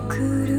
送る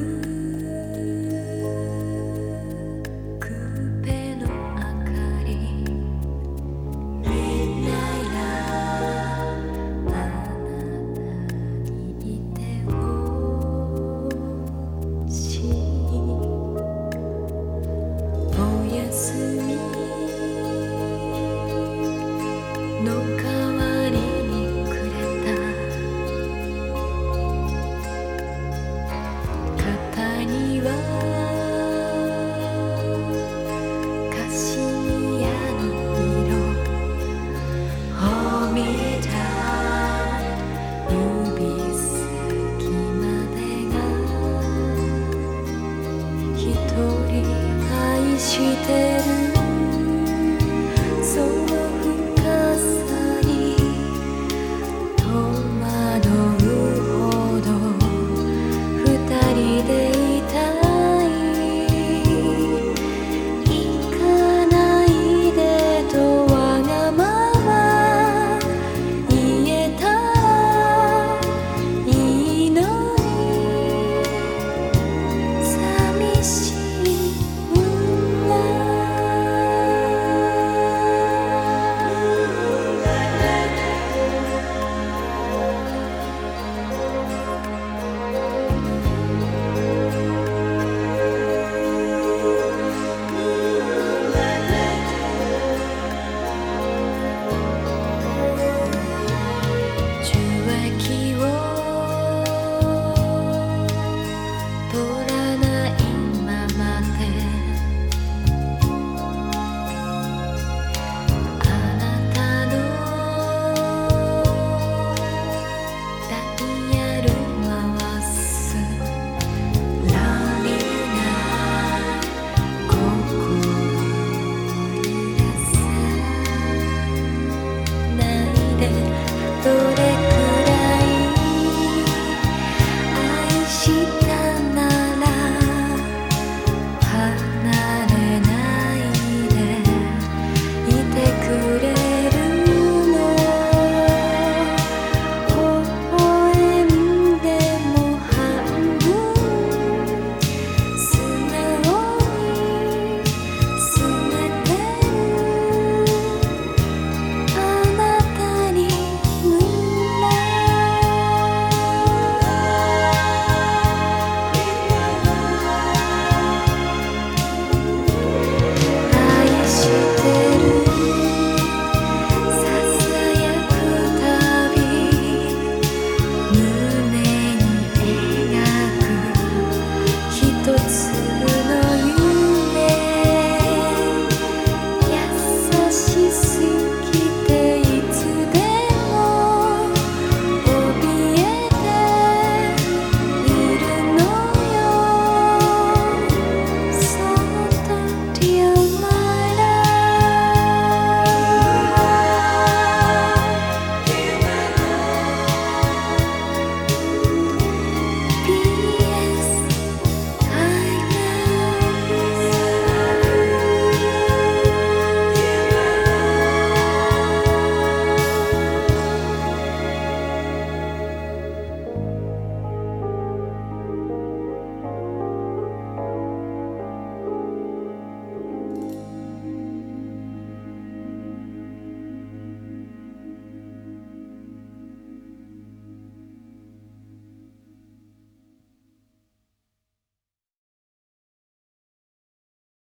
して